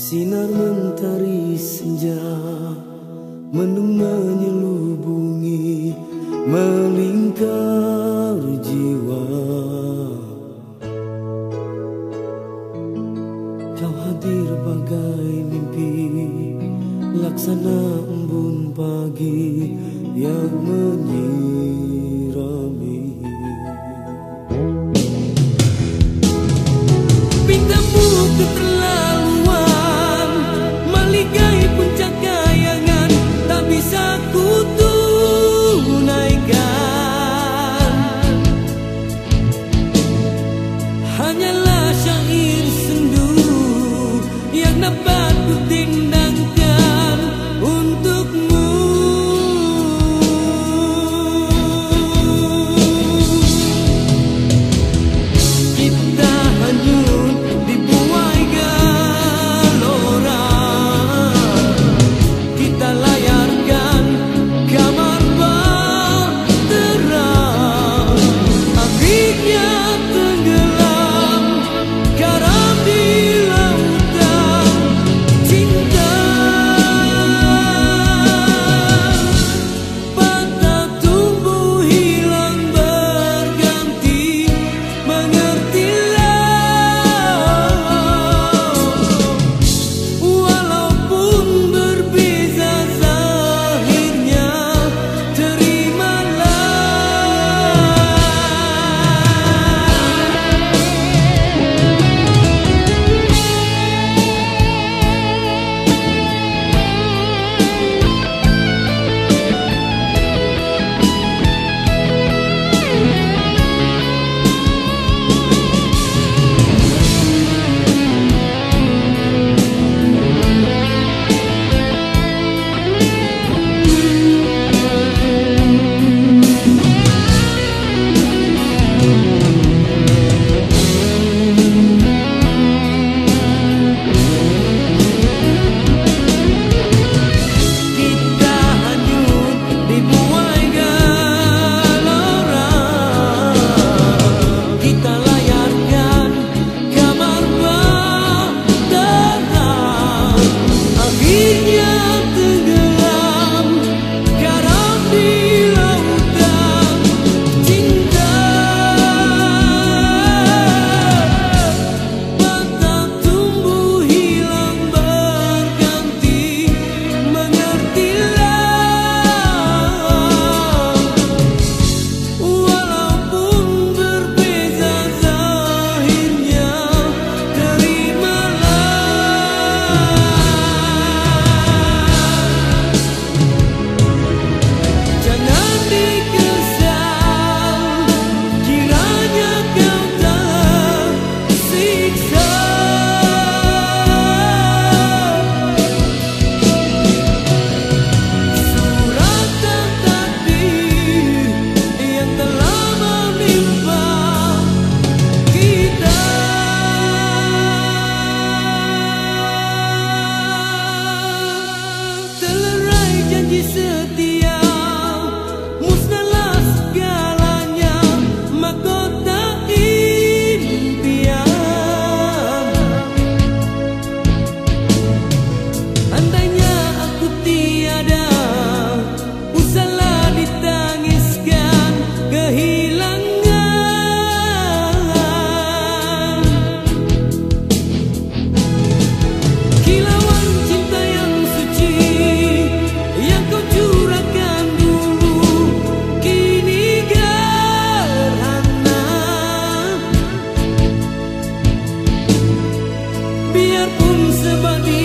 Sinar mentari senja Mendung menyelubungi Melingkar jiwa. Kau hadir bagai mimpi Laksana embun pagi Yang menyirami tin đã Bunuh seperti...